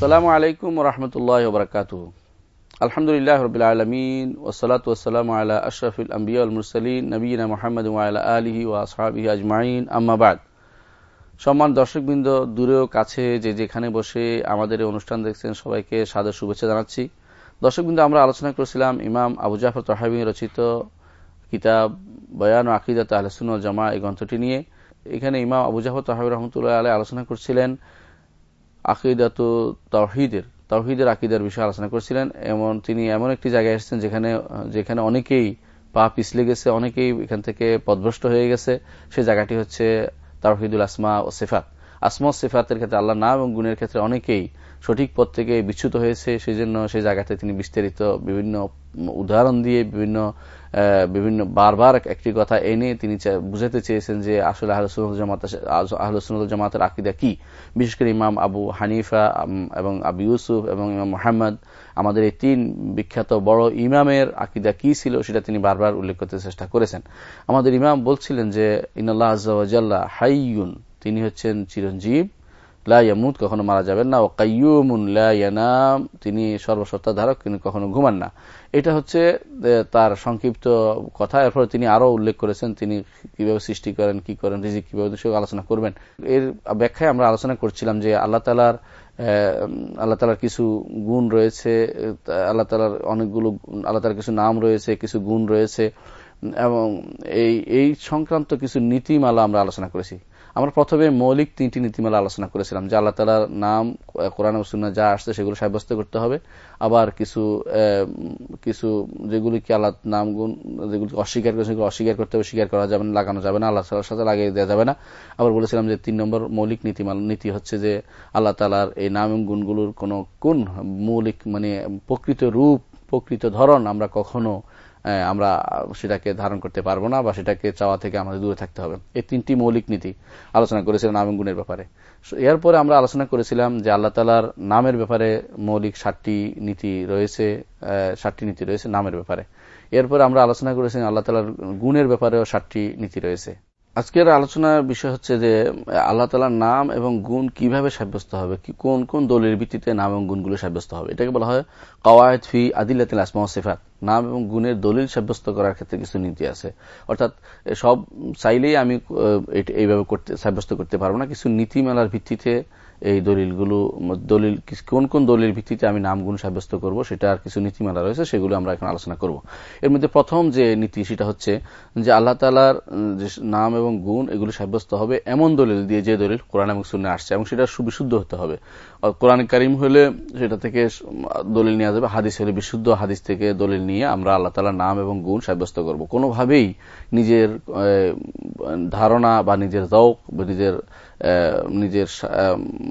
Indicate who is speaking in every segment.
Speaker 1: আসসালামু আলাইকুম রহমতুল্লাহ বরকাত আলহামদুলিল্লাহ রবিল আলমিন ওসলাত ওসালাম আল্লাহ আশরফুল আম্বিয়া মুরসলিন নবীনা মোহাম্মদ আলহি ও আসহাবি আজমাইন। আম্মাবাদ সম্মান দর্শকবৃন্দ দূরেও কাছে যে যেখানে বসে আমাদের অনুষ্ঠান দেখছেন, সবাইকে সাদর শুভেচ্ছা জানাচ্ছি। দর্শকবৃন্দ, আমরা আলোচনা করেছিলাম ইমাম আবু জাফর তহাবি রচিত কিতাব বয়ান ও আকিদাত আলসুন জামা এই গ্রন্থটি নিয়ে। এখানে ইমাম আবু জাফর তহাবি রহমতুল্লাহ আলাই আলোচনা করছিলেন আকিদাত তহিদের তহিদের আকিদার বিষয়ে আলোচনা করছিলেন। এমন, তিনি এমন একটি জায়গায় এসেছেন যেখানে যেখানে অনেকেই পা পিছলে গেছে, অনেকেই এখান থেকে পদভ্রষ্ট হয়ে গেছে। সে জায়গাটি হচ্ছে তাহিদুল আসমা ও সেফাত। আসমা ও সেফাতের ক্ষেত্রে আল্লাহ নাম এবং গুণের ক্ষেত্রে অনেকেই সঠিক পথ থেকে বিচ্যুত হয়েছে সেই জন্য সেই জায়গাতে তিনি বিস্তারিত বিভিন্ন উদাহরণ দিয়ে বিভিন্ন বিভিন্ন বারবার একটি কথা এনে তিনি বুঝাতে চেয়েছেন যে আসলে আহলসুল জামাত আহলসুল জামাতের আকিদা কি? বিশেষ করে ইমাম আবু হানিফা এবং আবু ইউসুফ এবং ইমাম মোহাম্মদ, আমাদের এই তিন বিখ্যাত বড় ইমামের আকিদা কি ছিল সেটা তিনি বারবার উল্লেখ করতে চেষ্টা করেছেন। আমাদের ইমাম বলছিলেন যে ইনাল্লাহ হাইয়ুন তিনি হচ্ছেন চিরঞ্জীব। লাইয়ামুদ কখনো মারা যাবেন না। ও কাইয়ুমুন লাইয়ানাম তিনি সর্বসত্তা ধারক তিনি কখনো ঘুমান না। এটা হচ্ছে তার সংক্ষিপ্ত কথা। এরপরে তিনি আরও উল্লেখ করেছেন, তিনি কীভাবে সৃষ্টি করেন, কি করেন, রিজিক কীভাবে আলোচনা করবেন। এর ব্যাখ্যায় আমরা আলোচনা করছিলাম যে আল্লাহ তালার আল্লাহ তালার কিছু গুণ রয়েছে আল্লাহ তালার অনেকগুলো, আল্লাহ তালার কিছু নাম রয়েছে, কিছু গুণ রয়েছে, এবং এই এই সংক্রান্ত কিছু নীতিমালা আমরা আলোচনা করেছি। আমরা প্রথমে মৌলিক তিনটি নীতিমালা আলোচনা করেছিলাম, যে আল্লাহ তালার নাম, কোরআন সুন্না যা আসছে সেগুলো সাব্যস্ত করতে হবে। আবার কিছু কিছু যেগুলিকে আল্লাহ নাম গুণ যেগুলি অস্বীকার করে সেগুলো অস্বীকার করতে হবে, স্বীকার করা যাবে না, লাগানো যাবে না, আল্লাহ তালার সাথে লাগিয়ে দেওয়া যাবে না। আবার বলেছিলাম যে তিন নম্বর মৌলিক নীতিমালা, নীতি হচ্ছে যে আল্লাহ তালার এই নাম গুণগুলোর কোন কোন মৌলিক মানে প্রকৃত রূপ, প্রকৃত ধরন আমরা কখনো আমরা সেটাকে ধারণ করতে পারব না বা সেটাকে চাওয়া থেকে আমাদের দূরে থাকতে হবে। এই তিনটি মৌলিক নীতি আলোচনা করেছিলাম নাম গুণের ব্যাপারে। এরপরে আমরা আলোচনা করেছিলাম যে আল্লাহ তালার নামের ব্যাপারে মৌলিক ষাটটি নীতি রয়েছে ষাটটি নীতি রয়েছে নামের ব্যাপারে। এরপরে আমরা আলোচনা করেছিলাম আল্লাহ তালার গুণের ব্যাপারেও ষাটটি নীতি রয়েছে। আজকের আলোচনার বিষয় হচ্ছে যে, আল্লাহ তালার নাম এবং গুণ কীভাবে সাব্যস্ত হবে? কোন কোন দলের ভিত্তিতে নাম এবং গুণগুলো সাব্যস্ত হবে? এটাকে বলা হয় কওয়ায়দ ফি আদিল্লাতিল আসমা সেফাত। নাম এবং গুণের দলিল সাব্যস্ত করার ক্ষেত্রে কিছু নীতি আছে। অর্থাৎ সব চাইলেই আমি এইভাবে করতে, সাব্যস্ত করতে পারব না। কিছু নীতিমালার ভিত্তিতে এই দলিলগুলো, দলিল কোন কোন দলিল ভিত্তিতে আমি নাম, গুণ সাব্যস্ত করব, সেটা আর কিছু নীতিমালা রয়েছে, সেগুলো আমরা এখন আলোচনা করব। এর মধ্যে প্রথম যে নীতি, সেটা হচ্ছে যে আল্লাহ তালার যে নাম এবং গুণ, এগুলো সাব্যস্ত হবে এমন দলিল দিয়ে যে দলিল কোরআন এবং শূন্য আসছে এবং সেটা সুবিশুদ্ধ হতে হবে। কোরআন করিম হলে সেটা থেকে দলিল নেওয়া যাবে। হাদিস হলে বিশুদ্ধ হাদিস থেকে দলিল নিয়ে আমরা আল্লাহ তালার নাম এবং গুণ সাব্যস্ত করব। কোনোভাবেই নিজের ধারণা বা নিজের দৌক বা নিজের নিজের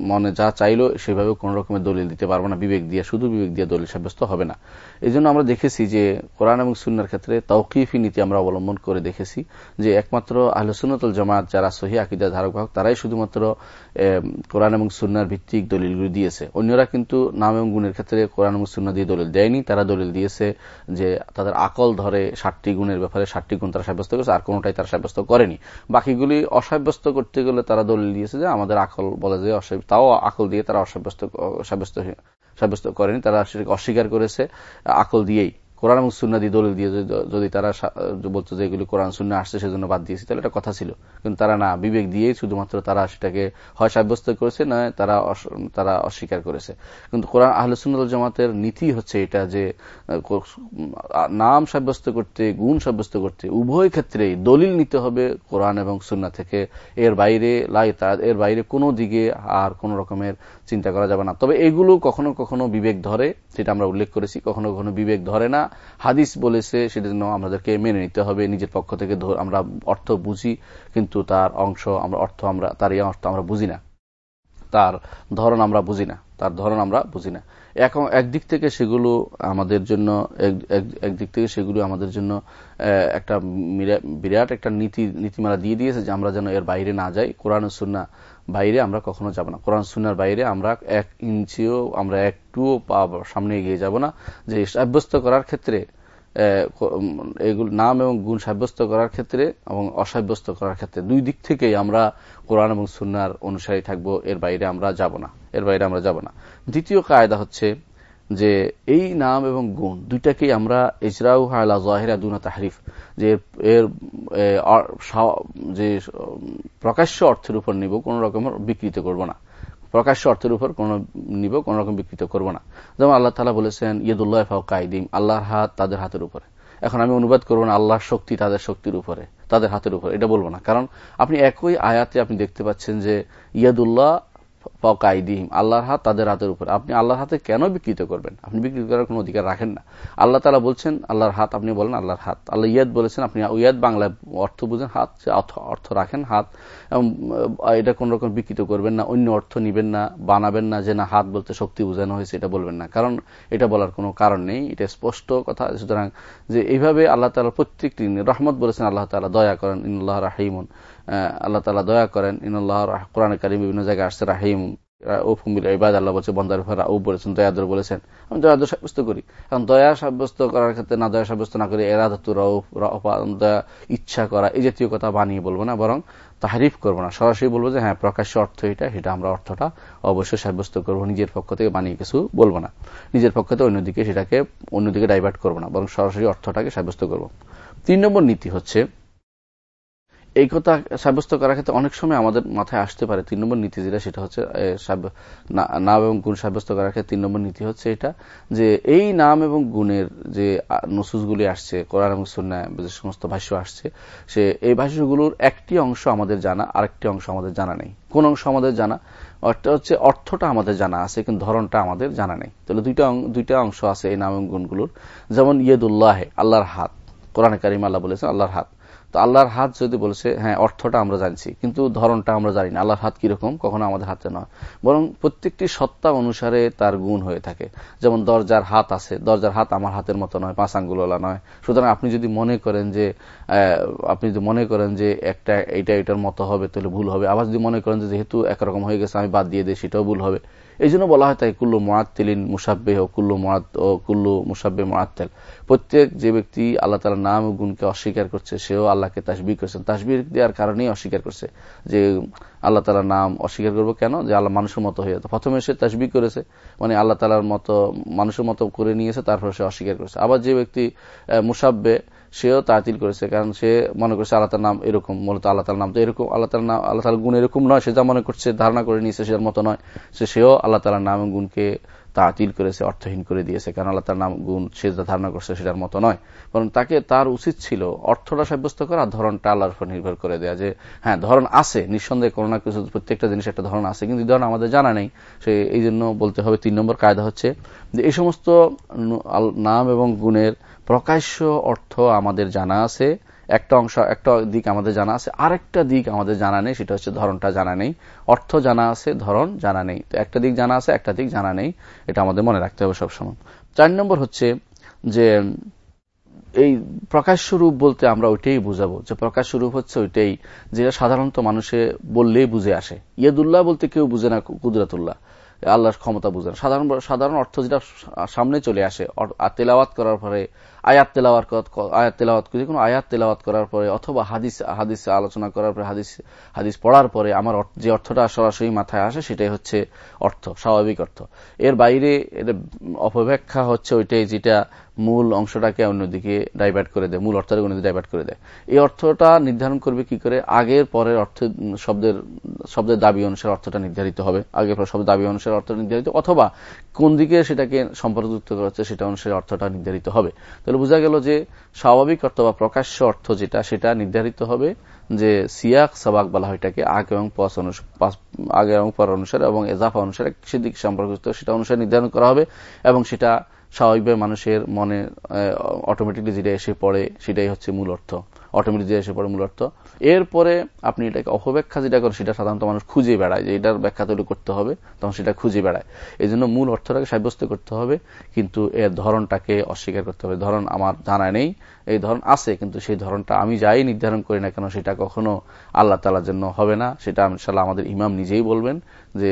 Speaker 1: মনে যা চাইলো সেভাবে কোন রকমের দলিল দিতে পারব না, বিবেক দিয়ে, শুধু বিবেক দিয়ে দলিল সাব্যস্ত হবে না। এই আমরা দেখেছি যে কোরআন এবং সুন্নার ক্ষেত্রে তৌকিফি নীতি আমরা অবলম্বন করে দেখেছি যে একমাত্র আহলসুন্নতল জামাত যারা সহি আকিদা ধারক বাহক, তারাই শুধুমাত্র কোরআন এবং সুন্নার ভিত্তিক দলিলগুলি দিয়েছে। অন্যরা কিন্তু নাম এবং গুণের ক্ষেত্রে কোরআন এবং সুন্না দিয়ে দলিল দেয়নি, তারা দলিল দিয়েছে যে তাদের আকল ধরে ষাটটি গুণের ব্যাপারে ষাটটি গুণ তারা সাব্যস্ত করেছে, আর কোনোটাই তারা সাব্যস্ত করেনি। বাকিগুলি অসাব্যস্ত করতে গেলে তারা দলিল দিয়েছে যে আমাদের আকল বলে যে তাও আকল দিয়ে তারা অসাব্যস্ত সাব্যস্ত সাব্যস্ত করেনি। তারা সেটাকে অস্বীকার করেছে। আকল দিয়েই। কোরআন এবং সুন্না দিয়ে দলিল দিয়ে যদি তারা বলতো যে এগুলি কোরআন সুন্না আসছে সেজন্য বাদ দিয়েছে, তাহলে এটা কথা ছিল। কিন্তু তারা না, বিবেক দিয়েই শুধুমাত্র তারা সেটাকে হয় সাব্যস্ত করেছে না তারা তারা অস্বীকার করেছে। কিন্তু কোরআন, আহলে সুন্নত জামাতের নীতি হচ্ছে এটা যে নাম সাব্যস্ত করতে, গুণ সাব্যস্ত করতে উভয় ক্ষেত্রেই দলিল নিতে হবে কোরআন এবং সুন্না থেকে। এর বাইরে লাই এর বাইরে কোনো দিকে আর কোন রকমের চিন্তা করা যাবে না। তবে এগুলো কখনো কখনো বিবেক ধরে সেটা আমরা উল্লেখ করেছি, কখনো কখনো বিবেক ধরে না। হাদিস বলেছে সেটা জন্য আমাদেরকে মেনে নিতে হবে। নিজের পক্ষ থেকে আমরা অর্থ বুঝি, কিন্তু তার অংশ আমরা, অর্থ আমরা, তার এই অর্থ আমরা বুঝি না। তার ধরন আমরা বুঝি না। তার ধরন আমরা বুঝি না। এখন একদিক থেকে সেগুলো আমাদের জন্য একদিক থেকে সেগুলো আমাদের জন্য একটা বিরাট একটা নীতি নীতিমালা দিয়ে দিয়েছে যে আমরা যেন এর বাইরে না যাই। কোরআন সুন্না বাইরে আমরা কখনো যাব না। কোরআন সুনার বাইরে আমরা এক ইঞ্চিও, আমরা একটুও পা সামনে এগিয়ে যাব না। যে সাব্যস্ত করার ক্ষেত্রে এগুলো নাম এবং গুণ সাব্যস্ত করার ক্ষেত্রে এবং অসাব্যস্ত করার ক্ষেত্রে দুই দিক থেকেই আমরা কোরআন এবং সুনার অনুসারী থাকব, এর বাইরে আমরা যাব না। এর বাইরে আমরা যাব না। দ্বিতীয় কায়দা হচ্ছে যে এই নাম এবং গুণ দুইটাকেই আমরা ইজরাউ হালা জাহেরা দুনা তাহরিফ, যে এর যে প্রকাশ্য অর্থের উপর নিব, কোন রকম বিকৃত করব না। প্রকাশ্য অর্থের উপর কোন নিব, কোন রকম বিকৃত করব না। যেমন আল্লাহ তালা বলেছেন, ইয়দুল্লাহ ফাউকাইদিম আল্লাহর হাত তাদের হাতের উপরে। এখন আমি অনুবাদ করব না আল্লাহর শক্তি তাদের শক্তির উপরে, তাদের হাতের উপরে, এটা বলব না। কারণ আপনি একই আয়াতে আপনি দেখতে পাচ্ছেন যে ইয়াদুল্লাহ ফকাইদিম আল্লাহর হাত তাদের হাতের উপর। আপনি আল্লাহর হাতে কেন বিকৃত করবেন? আপনি বিকৃত করার কোন অধিকার রাখেন না। আল্লাহ তালা বলছেন, আল্লাহর হাত, আপনি বলেন আল্লাহর হাত। আল্লাহ ইয়াদ বলেছেন, আপনি ইয়াদ বাংলায় অর্থ বুঝেন, হাত অর্থ রাখেন, হাত। এবং এটা কোন রকম বিকৃত করবেন না, অন্য অর্থ নিবেন না, বানাবেন না, যে না, হাত বলতে শক্তি বোঝানো হয়েছে, এটা বলবেন না। কারণ এটা বলার কোনো কারণ নেই, এটা স্পষ্ট কথা। সুতরাং যে এইভাবে আল্লাহ তালা প্রত্যেকটি, রহমত বলেছেন আল্লাহ তালা দয়া করেন ইন্লাহ রাহিমুন। আল্লাহ তালা দয়া করেন, ইনুল্লাহ কোরআন কারিম বিভিন্ন জায়গায় আসছে, রাহিম আল্লাহ বলছে, বন্দার ফেরা ও বলেছেন, দয়াদর বলেছেন। আমি দয়াদর সাব্যস্ত করি। কারণ দয়া সাব্যস্ত করার ক্ষেত্রে না দয়া সাব্যস্ত না করে এরাধাতু দয়া ইচ্ছা করা, এই জাতীয় কথা বানিয়ে বলব না, বরং তাহারিফ করব না। সরাসরি বলব যে হ্যাঁ প্রকাশ্য অর্থ এটা, সেটা আমরা অর্থটা অবশ্যই সাব্যস্ত করব, নিজের পক্ষ থেকে বানিয়ে কিছু বলব না। নিজের পক্ষ থেকে অন্যদিকে সেটাকে, অন্যদিকে ডাইভার্ট করব না, বরং সরাসরি অর্থটাকে সাব্যস্ত করব। তিন নম্বর নীতি হচ্ছে এই কথা সাব্যস্ত করার ক্ষেত্রে অনেক সময় আমাদের মাথায় আসতে পারে তিন নম্বর নীতি যেটা, সেটা হচ্ছে নাম এবং গুণ সাব্যস্ত করার ক্ষেত্রে তিন নম্বর নীতি হচ্ছে এটা, যে এই নাম এবং গুণের যে নসুসগুলি আসছে, কোরআন এবং সুন্নায় যে সমস্ত ভাষ্য আসছে, সে, এই ভাষ্যগুলোর একটি অংশ আমাদের জানা, আরেকটি অংশ আমাদের জানা নেই। কোন অংশ আমাদের জানা? একটা হচ্ছে, অর্থটা আমাদের জানা আছে, কিন্তু ধরনটা আমাদের জানা নেই। তাহলে দুইটা দুইটা অংশ আছে এই নাম এবং গুণগুলোর। যেমন, ইয়েদুল্লাহ, আল্লাহর হাত। কোরআন কারিম আল্লাহ বলেছেন, আল্লাহর হাত। তো আল্লাহর হাত যদি বলছে হ্যাঁ অর্থটা আমরা জানছি, কিন্তু ধরনটা আমরা জানি না। আল্লাহর হাত কীরকম? কখনো আমাদের হাতে নয়। বরং প্রত্যেকটি সত্তা অনুসারে তার গুণ হয়ে থাকে। যেমন দরজার হাত আছে। দরজার হাত আমার হাতের মতো নয়, পাঁচ আঙ্গুলওয়ালা নয়। সুতরাং আপনি যদি মনে করেন যে আপনি যদি মনে করেন যে একটা এইটা এটার মতো হবে, তাহলে ভুল হবে। আবার যদি মনে করেন যে যেহেতু একরকম হয়ে গেছে, আমি বাদ দিয়ে দিই, সেটাও ভুল হবে। এই জন্য বলা হয় তাই কুল্লু মোয়াত্তেলিন মুসাব্বে ও কুল্লু মোয়াত ও কুল্লু মুসাব্বে মোয়াত্তেল প্রত্যেক যে ব্যক্তি আল্লাহ তালার নাম ও গুণকে অস্বীকার করছে, সেও আল্লাহকে তাসবি করছেন। তাসবি দেওয়ার কারণেই অস্বীকার করছে যে আল্লাহ তালার নাম অস্বীকার করব কেন? যে আল্লাহ মানুষের মতো হয়ে। প্রথমে সে তাসবি করেছে মানে আল্লাহ তালার মতো, মানুষের মতো করে নিয়েছে, তারপর সে অস্বীকার করেছে। আবার যে ব্যক্তি মুসাব্বে সেও তাতিল করেছে, কারণ সে মনে করছে আল্লাহ নাম এরকম, মূলত আল্লাহ নাম তো এরকম, আল্লাহ নাম, আল্লাহ তালার গুণ এরকম নয়, সে যা মনে করছে, ধারণা করে নিয়েছে সেটার মতো নয়। সে সেও আল্লাহ তালার নাম গুণকে তাতিল করেছে, অর্থহীন করে দিয়েছে, কারণ আল্লাহ তার নাম, গুণ সে যা ধারণা করছে সেটার মতো নয়। বরং তাকে তার উচিত ছিল অর্থটা সাব্যস্ত করা ধরনটা আল্লাহর উপর নির্ভর করে দেয়া যে হ্যাঁ ধরন আছে, নিঃসন্দেহে কোনো না কিছু, প্রত্যেকটা জিনিস একটা ধরন আছে, কিন্তু ধরন আমাদের জানা নেই। সে এই জন্য বলতে হবে, তিন নম্বর কায়দা হচ্ছে যে, এই সমস্ত নাম এবং গুণের প্রকাশ্য অর্থ আমাদের জানা আছে, একটা অংশ, একটা দিক আমাদের জানা আছে, আরেকটা দিক আমাদের জানা নেই, সেটা হচ্ছে ধরনটা জানা নেই। অর্থ জানা আছে, ধরন জানা নেই। তো একটা দিক জানা আছে, একটা দিক জানা নেই, এটা আমাদের মনে রাখতে হবে সবসময়। চার নম্বর হচ্ছে যে, এই প্রকাশ্য রূপ বলতে আমরা ওইটাই বুঝাবো, যে প্রকাশ্য রূপ হচ্ছে ওইটাই যেটা সাধারণত মানুষে বললেই বুঝে আসে। ইয়েদুল্লাহ বলতে কেউ বুঝে না কুদরাতুল্লাহ। আল্লাহর ক্ষমতা বুঝেন সাধারণ সাধারণ অর্থ যেটা সামনে চলে আসে তেলাওয়াত করার পরে আয়াত তেলাওয়াত আয়াত তেলাওয়াত যে কোনো আয়াত তেলাওয়াত করার পরে অথবা হাদিস হাদিস আলোচনা করার পরে, হাদিস হাদিস পড়ার পরে আমার যে অর্থটা সরাসরি মাথায় আসে সেটাই হচ্ছে অর্থ, স্বাভাবিক অর্থ। এর বাইরে অপব্যাখ্যা হচ্ছে ওইটাই যেটা মূল অংশটাকে অন্যদিকে ডাইভার্ট করে দেয়, মূল অর্থটাকে অন্যদিকে ডাইভার্ট করে দেয়। এই অর্থটা নির্ধারণ করবে কি করে? আগের পরের অর্থ, শব্দের শব্দের দাবি অনুসারে অর্থটা নির্ধারিত হবে। আগের পর শব্দের দাবি অনুসারে অর্থ নির্ধারিত, অথবা কোন দিকে সেটাকে সম্পর্কযুক্ত করা হচ্ছে সেটা অনুসারে অর্থটা নির্ধারিত হবে। তাহলে বোঝা গেল যে স্বাভাবিক অর্থ বা প্রকাশ্য অর্থ যেটা, সেটা নির্ধারিত হবে যে সিয়াক, সাবাক বলা হয় এটাকে, আগে এবং আগে এবং পর অনুসারে এবং এজাফা অনুসারে সেদিক সম্পর্কিত সেটা অনুসারে নির্ধারণ করা হবে এবং সেটা স্বাভাবিকভাবে মানুষের মনে অটোমেটিকলি যেটা এসে পড়ে সেটাই হচ্ছে মূল অর্থ। অটোমেটিক এসে পড়ে মূল অর্থ। এরপরে আপনি এটাকে অপব্যাখ্যা যেটা করেন সেটা সাধারণত মানুষ খুঁজে বেড়ায় যে এটার ব্যাখ্যা তৈরি করতে হবে, তখন সেটা খুঁজে বেড়ায়। এই জন্য মূল অর্থটাকে সাব্যস্ত করতে হবে, কিন্তু এর ধরনটাকে অস্বীকার করতে হবে। ধরন আমার জানা নেই, এই ধরন আছে, কিন্তু সেই ধরনটা আমি যাই নির্ধারণ করি না কেন, সেটা কখনো আল্লাহ তালার জন্য হবে না, সেটা ইনশাল্লাহ আমাদের ইমাম নিজেই বলবেন। যে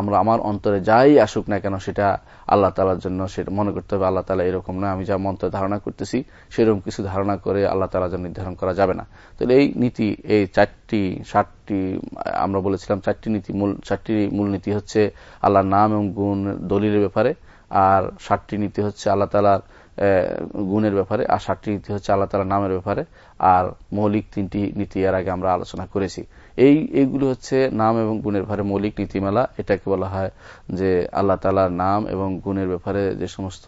Speaker 1: আমরা আমার অন্তরে যাই আসুক না কেন, সেটা আল্লাহ তালার জন্য সেটা মনে করতে হবে আল্লাহ তালা এরকম না আমি যা মন্ত্রে ধারণা করতেছি, সেরকম কিছু ধারণা করে আল্লাহ তালা যেন নির্ধারণ করা যাবে না। তাহলে এই নীতি, এই চারটি ষাটটি আমরা বলেছিলাম চারটি নীতি, মূল চারটি মূল নীতি হচ্ছে আল্লাহর নাম এবং গুণ দলিলের ব্যাপারে, আর ষাটটি নীতি হচ্ছে আল্লাহ তালার গুণের ব্যাপারে, আর ষাটটি নীতি হচ্ছে আল্লাহ তালার নামের ব্যাপারে, আর মৌলিক তিনটি নীতি এর আগে আমরা আলোচনা করেছি। এই, এইগুলো হচ্ছে নাম এবং গুণের ব্যাপারে মৌলিক নীতিমালা। এটাকে বলা হয় যে আল্লাহ তালার নাম এবং গুণের ব্যাপারে যে সমস্ত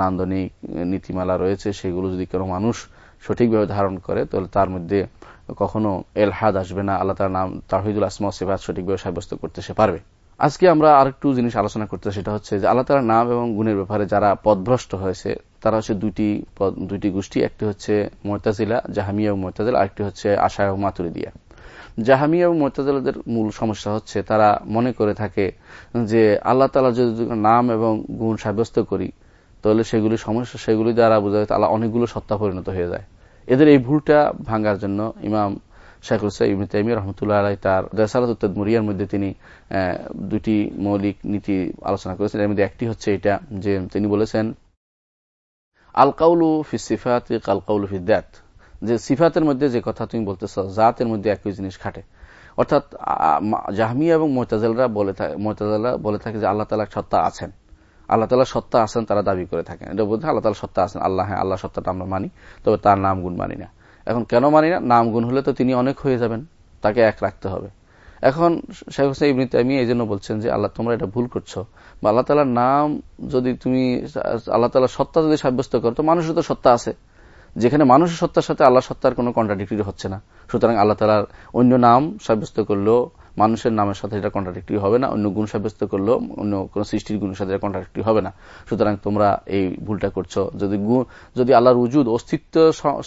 Speaker 1: নান্দনিক নীতিমালা রয়েছে, সেগুলো যদি কোনো মানুষ সঠিকভাবে ধারণ করে, তাহলে তার মধ্যে কখনো এলহাদ আসবে না, আল্লাহ তার নাম তাহিদুল আসমা সেবাদ সঠিকভাবে সাব্যস্ত করতে সে পারবে। আজকে আমরা আরেকটু জিনিস আলোচনা করতে সেটা হচ্ছে যে আল্লাহ তালার নাম এবং গুণের ব্যাপারে যারা পদভ্রষ্ট হয়েছে, তারা হচ্ছে দুইটি দুইটি গোষ্ঠী, একটি হচ্ছে মোয়তাজিলা জাহামিয়া ও মোয়তাজিল আরেকটি হচ্ছে আশায় ও মাতুরিদিয়া। জাহামিয়া এবং মোতাজালদের মূল সমস্যা হচ্ছে, তারা মনে করে থাকে যে আল্লাহ তালা যদি নাম এবং গুণ সাব্যস্ত করি, তাহলে সেগুলি সমস্যা, সেগুলি দ্বারা বোঝা যায় আল্লাহ অনেকগুলো সত্তা পরিণত হয়ে যায়। এদের এই ভুলটা ভাঙ্গার জন্য ইমাম শেখুল সাইম তাইমি রহমতুল্লাহ আলাই তার দেসালাত উত্তদ মুরিয়ার মধ্যে তিনি দুটি মৌলিক নীতি আলোচনা করেছেন। এর মধ্যে একটি হচ্ছে এটা যে তিনি বলেছেন আল কাউলু ফি সিফাত যে সিফাতের মধ্যে যে কথা তুমি বলতেছ, জাতের মধ্যে একই জিনিস খাটে। অর্থাৎ জাহমিয়া এবং মোতাজালরা বলে মোতাজালরা বলে থাকে যে আল্লাহ তালা সত্তা আছেন। আল্লাহ তালা সত্তা আছেন, তারা দাবি করে থাকেন। এটা বলতে আল্লাহ তালা সত্তা আছেন। আল্লাহ হ্যাঁ আল্লাহ সত্তাটা আমরা মানি, তবে তার নাম গুণ মানি না। এখন কেন মানি না? নাম গুণ হলে তো তিনি অনেক হয়ে যাবেন। তাকে এক রাখতে হবে। এখন শেখ হোসেন ইবনি তাইমি এই জন্য বলছেন যে, আল্লাহ, তোমরা এটা ভুল করছ। বা আল্লাহ তালার নাম যদি তুমি, আল্লাহ তালার সত্তা যদি সাব্যস্ত করো, তো মানুষের তো সত্তা আছে। যেখানে মানুষের সত্তার সাথে আল্লাহ সত্তার কোনো কন্ট্রাডিক্টরি হচ্ছে না। সুতরাং আল্লাহ তালার অন্য নাম সাব্যস্ত করলেও মানুষের নামের সাথে এটা কন্ট্রাডিক্টরি হবে না, অন্য গুণ সাব্যস্ত করলেও অন্য কোন সৃষ্টির গুণের সাথে কন্ট্রাডিক্টরি হবে না। সুতরাং তোমরা এই ভুলটা করছ। যদি যদি আল্লাহর উজুদ অস্তিত্ব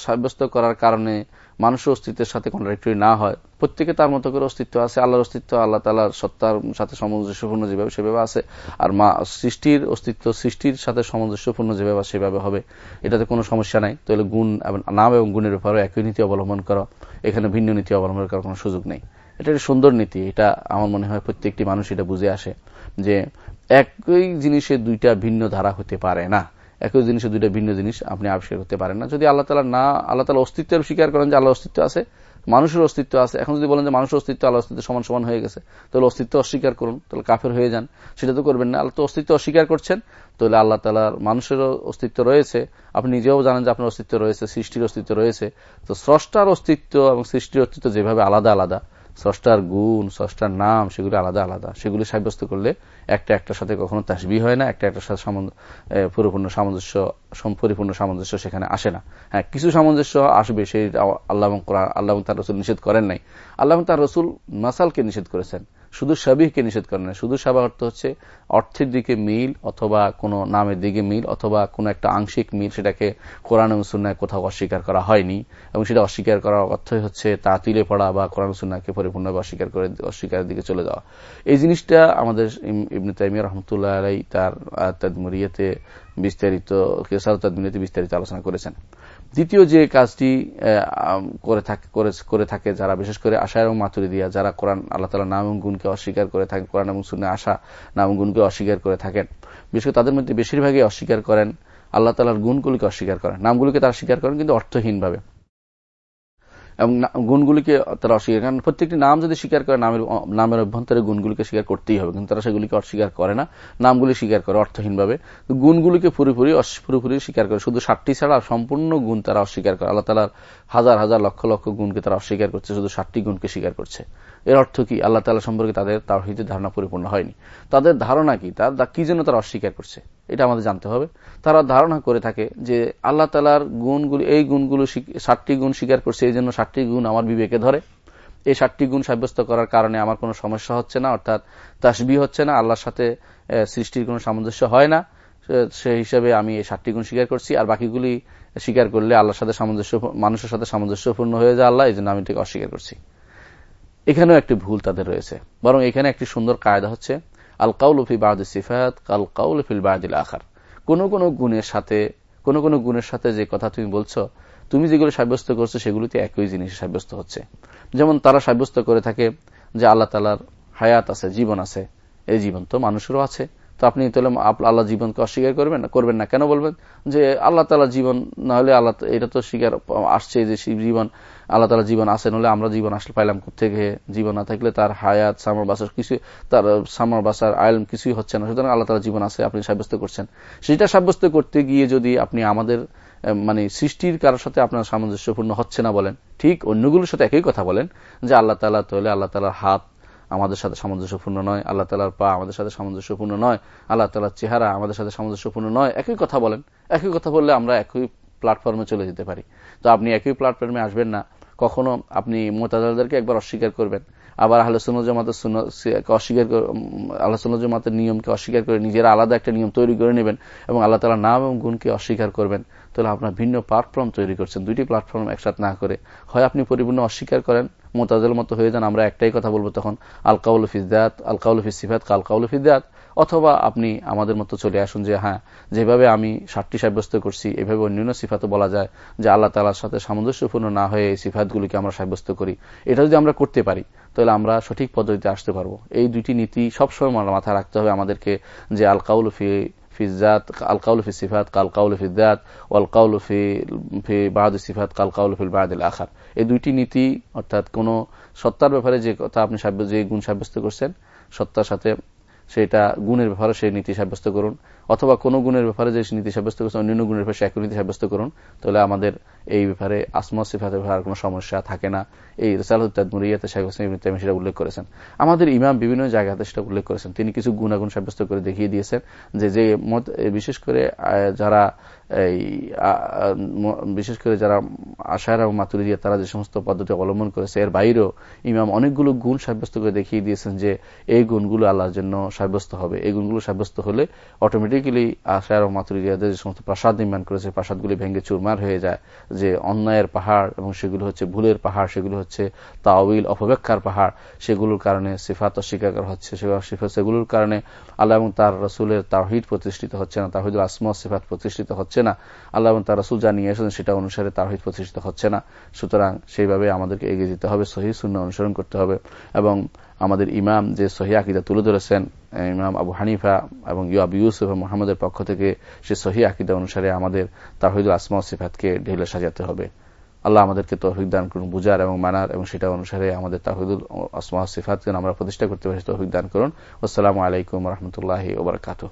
Speaker 1: সাব্যস্ত করার কারণে মানুষের অস্তিত্বের সাথে কন্ট্রাডিক্টরি না হয়। প্রত্যেকে তার মতো করে অস্তিত্ব আছে। আল্লাহর অস্তিত্ব, আল্লাহ তালার সত্তার সাথে সামঞ্জস্যপূর্ণ যেভাবে সেভাবে আছে। আর মা, সৃষ্টির অস্তিত্ব, সৃষ্টির সাথে সামঞ্জস্যপূর্ণ যেভাবে সেভাবে হবে। এটাতে কোনো সমস্যা নাই। তাহলে গুণ এবং নাম এবং গুণের ব্যাপারে একই নীতি অবলম্বন করা। এখানে ভিন্ন নীতি অবলম্বন করার কোনো সুযোগ নেই। এটা একটা সুন্দর নীতি। এটা আমার মনে হয় প্রত্যেকটি মানুষ এটা বুঝে আসে যে একই জিনিসে দুইটা ভিন্ন ধারা হতে পারে না। একই জিনিসে দুইটা ভিন্ন জিনিস আপনি আবিষ্কার করতে পারেন না। যদি আল্লাহ তালা না, আল্লাহ তালা অস্তিত্বের স্বীকার করেন যে আল্লাহ অস্তিত্ব আছে, মানুষের অস্তিত্ব আছে, এখন যদি বলেন যে মানুষের অস্তিত্ব আল্লাহ অস্তিত্ব সমান সমান হয়ে গেছে, তাহলে অস্তিত্ব অস্বীকার করুন, তাহলে কাফের হয়ে যান। সেটা তো করবেন না। আল্লাহ তো অস্তিত্ব অস্বীকার করছেন, তাহলে আল্লাহ তালার মানুষেরও অস্তিত্ব রয়েছে। আপনি নিজেও জানেন যে আপনার অস্তিত্ব রয়েছে, সৃষ্টির অস্তিত্ব রয়েছে। তো স্রষ্টার অস্তিত্ব এবং সৃষ্টির অস্তিত্ব যেভাবে আলাদা আলাদা। স্রষ্টার গুণ স্রষ্টার নাম, সেগুলি আলাদা আলাদা। সেগুলি সাব্যস্ত করলে একটা একটার সাথে কখনো তাসবি হয় না, একটা একটার সাথে পরিপূর্ণ সামঞ্জস্য পরিপূর্ণ সামঞ্জস্য সেখানে আসে না। হ্যাঁ কিছু সামঞ্জস্য আসবে, সেই আল্লাহ আল্লাহ তার রসুল নিষেধ করেন নাই। আল্লাহ তার রসুল মাসালকে নিষেধ করেছেন। শুধু সাবিহকে নিষেধ করেন না, শুধু সাবা অর্থ হচ্ছে অর্থের দিকে মিল অথবা কোনো নামের দিকে মিল অথবা কোনো একটা আংশিক মিল সেটাকে কোরআন সুন্নায় কোথাও অস্বীকার করা হয়নি এবং সেটা অস্বীকার করার অর্থই হচ্ছে তা তিলে পড়া বা কোরআন সুন্নাকে পরিপূর্ণভাবে অস্বীকার করে, অস্বীকারের দিকে চলে যাওয়া। এই জিনিসটা আমাদের ইবনে তাইমিয়া রহমতুল্লাহ আলাই তার তাদমরিয়াতে বিস্তারিত, কেসার তাদমরিয়াতে বিস্তারিত আলোচনা করেছেন। দ্বিতীয় যে কাজটি করে থাকে করে থাকে যারা, বিশেষ করে আশা এবং মাতুরি দিয়া যারা কোরআন, আল্লাহ তালা নাম এবং গুণকে অস্বীকার করে থাকেন, কোরআন এবং শুনে আশা, নাম গুণকে অস্বীকার করে থাকেন। বিশেষ করে তাদের মধ্যে বেশিরভাগই অস্বীকার করেন, আল্লাহ তালার গুণগুলিকে অস্বীকার করেন। নামগুলিকে তারা স্বীকার করেন, কিন্তু অর্থহীনভাবে। এবং গুণগুলিকে তারা অস্বীকার কারণ প্রত্যেকটি নাম যদি স্বীকার করে, নামের নামের অভ্যন্তরে গুণগুলিকে স্বীকার করতেই হবে। কিন্তু তারা সেগুলিকে অস্বীকার করে না। নামগুলি স্বীকার করে অর্থহীনভাবে। গুণগুলিকে পুরোপুরি পুরোপুরি স্বীকার করে। শুধু ষাটটি ছাড়া সম্পূর্ণ গুণ তারা অস্বীকার করে। আল্লাহ তালার হাজার হাজার, লক্ষ লক্ষ গুণকে তারা অস্বীকার করছে। শুধু ষাটটি গুণকে স্বীকার করছে। এর অর্থ কি? আল্লাহ তালা সম্পর্কে তাদের তার ধারণা পরিপূর্ণ হয়নি। তাদের ধারণা কি? তার কি জন্য তারা অস্বীকার করছে? এটা আমাদের জানতে হবে। তারা ধারণা করে থাকে যে আল্লাহ তালার গুণগুলি, এই গুণগুলো ষাটটি গুণ স্বীকার করছে এই জন্য ষাটটি গুণ আমার বিবেকে ধরে। এই ষাটটি গুণ সাব্যস্ত করার কারণে আমার কোনো সমস্যা হচ্ছে না, অর্থাৎ তাসবি হচ্ছে না, আল্লাহর সাথে সৃষ্টির কোনো সামঞ্জস্য হয় না। সেই হিসাবে আমি এই ষাটটি গুণ স্বীকার করছি, আর বাকিগুলি স্বীকার করলে আল্লাহর সাথে সামঞ্জস্য, মানুষের সাথে সামঞ্জস্যপূর্ণ হয়ে যায় আল্লাহ এই জন্য আমি এটাকে অস্বীকার করছি। এখানেও একটি ভুল তাদের রয়েছে, বরং এখানে একটি সুন্দর কায়দা হচ্ছে আল কাউল ফি বাদ সিফাত কাল কাউল ফিল বাদিল আখার কোন কোন গুণের সাথে, কোন কোন গুণের সাথে যে কথা তুমি বলছো, তুমি যেগুলো সাব্যস্ত করছ, সেগুলোতে একই জিনিস সাব্যস্ত হচ্ছে। যেমন তারা সাব্যস্ত করে থাকে যে আল্লাহ তালার হায়াত আছে, জীবন আছে, এই জীবন তো মানুষেরও আছে। তো আপনি তাহলে আল্লাহ জীবনকে অস্বীকার করবেন? না করবেন না। কেন বলবেন? যে আল্লাহ তালা জীবন না হলে আল্লাহ এটা তো স্বীকার আসছে যে জীবন আল্লাহ তালা জীবন আসেন হলে আমরা জীবন আসলে পাইলাম থেকে জীবন না থাকলে তার হায়াত, সামর বাসার কিছু তার সামর বাসার আয়লম কিছুই হচ্ছে না। সুতরাং আল্লাহ তালা জীবন আছে, আপনি সাব্যস্ত করছেন। সেটা সাব্যস্ত করতে গিয়ে যদি আপনি আমাদের মানে সৃষ্টির কারোর সাথে আপনার সামঞ্জস্যপূর্ণ হচ্ছে না বলেন, ঠিক অন্যগুলোর সাথে একই কথা বলেন, যে আল্লাহ তালা তাহলে আল্লাহ তালার হাত আমাদের সাথে সামঞ্জস্যপূর্ণ নয়। আল্লাহ তালার পা আমাদের সাথে সামঞ্জস্যপূর্ণ নয়। আল্লাহ তালার চেহারা আমাদের সাথে সামঞ্জস্যপূর্ণ নয়। একই কথা বলেন। একই কথা বললে আমরা একই প্ল্যাটফর্মে চলে যেতে পারি। তো আপনি একই প্ল্যাটফর্মে আসবেন না। কখনো আপনি মোতাজালদেরকে একবার অস্বীকার করবেন। আবার আহ্লসুল জামাতের অস্বীকার আল্লাহ জামাতের নিয়মকে অস্বীকার করে নিজেরা আলাদা একটা নিয়ম তৈরি করে নেবেন এবং আল্লাহ তালা নাম এবং গুণকে অস্বীকার করবেন। তাহলে আপনার ভিন্ন প্ল্যাটফর্ম তৈরি করছেন। দুইটি প্ল্যাটফর্ম একসাথে না করে। হয় আপনি পরিপূর্ণ অস্বীকার করেন মোতাজের মতো হয়ে যান, আমরা একটাই কথা বলব তখন আলকাউল ফিজাত আলকাউল ফিসিফাত কালকাউল ফিজাত অথবা আপনি আমাদের মতো চলে আসুন যে হ্যাঁ যেভাবে আমি ষাটটি সাব্যস্ত করছি, এভাবে অন্যান্য সিফাতও বলা যায় যে, আল্লাহ তালার সাথে সামঞ্জস্যপূর্ণ না হয়ে এই সিফাতগুলিকে আমরা সাব্যস্ত করি। এটা যদি আমরা করতে পারি, তাহলে আমরা সঠিক পদ্ধতিতে আসতে পারব। এই দুইটি নীতি সবসময় মাথায় রাখতে হবে আমাদেরকে যে আলকাউল ফি ফিজাত قال القول في الذات, والقول في في بعض الصفات قال القول في البعض আখার এই দুইটি নীতি অর্থাৎ কোন সত্তার ব্যাপারে যে কথা আপনি যে গুণ সাব্যস্ত করছেন, সত্তার সাথে সেটা গুণের ব্যাপারে সেই নীতি সাব্যস্ত করুন। অথবা কোন গুণের ব্যাপারে যে নীতি সাব্যস্ত করছেন অন্যান্য গুণের ব্যাপারে সে একই নীতি সাব্যস্ত করুন, তাহলে আমাদের এই ব্যাপারে, আসমা সিফাতের ব্যাপারে কোনো সমস্যা থাকে না। এই রেসালুদ্দাদমুরিয়াতে শেখ হোসেন সেটা উল্লেখ করেছেন। আমাদের ইমাম বিভিন্ন জায়গাতে সেটা উল্লেখ করেছেন। তিনি কিছু গুণাগুণ সাব্যস্ত করে দেখিয়ে দিয়েছেন যে যে মত, বিশেষ করে যারা এই বিশেষ করে যারা আশায় এবং দিয়ে তারা যে সমস্ত পদ্ধতি অবলম্বন করেছে, এর বাইরেও ইমাম অনেকগুলো গুণ সাব্যস্ত করে দেখিয়ে দিয়েছেন যে, এই গুণগুলো আল্লাহর জন্য সাব্যস্ত হবে। এই গুণগুলো সাব্যস্ত হলে অটোমেটিক্যালি আশায় এবং মাতুরিদিয়াদের যে সমস্ত প্রাসাদ নির্মাণ করেছে, প্রাসাদগুলি ভেঙে চুরমার হয়ে যায়। যে অন্যায়ের পাহাড় এবং সেগুলো হচ্ছে ভুলের পাহাড়, সেগুলো হচ্ছে তাওয়িল, অপব্যাখ্যার পাহাড়, সেগুলোর কারণে সিফাত অস্বীকার হচ্ছে সেগুলোর কারণে আল্লাহ এবং তার রসুলের তাহিদ প্রতিষ্ঠিত হচ্ছে না তাহিদুল আসমা সিফাত প্রতিষ্ঠিত হচ্ছে না। আল্লাহ এবং তার রসুল জানিয়ে এসেছেন সেটা অনুসারে তাহিদ প্রতিষ্ঠিত হচ্ছে না। সুতরাং সেইভাবে আমাদেরকে এগিয়ে যেতে হবে, সহি শূন্য অনুসরণ করতে হবে এবং আমাদের ইমাম যে সহিয়া আকিদা তুলে ধরেছেন ইমাম আবু হানিফা এবং ইয়াব ইউসুফ মোহাম্মদের পক্ষ থেকে সে সহি আকিদা অনুসারে আমাদের তাহিদুল আসমা সিফাতকে ঢেলে সাজাতে হবে। আল্লাহ আমাদেরকে তৌফিক দান করুন বুঝার এবং মানার এবং সেটা অনুসারে আমাদের তাহিদুল আসমা সিফাতকে আমরা প্রতিষ্ঠা করতে পারি, তৌফিক দান করুন। আসসালামু আলাইকুম রহমতুল্লাহ ওবরাকাতুহ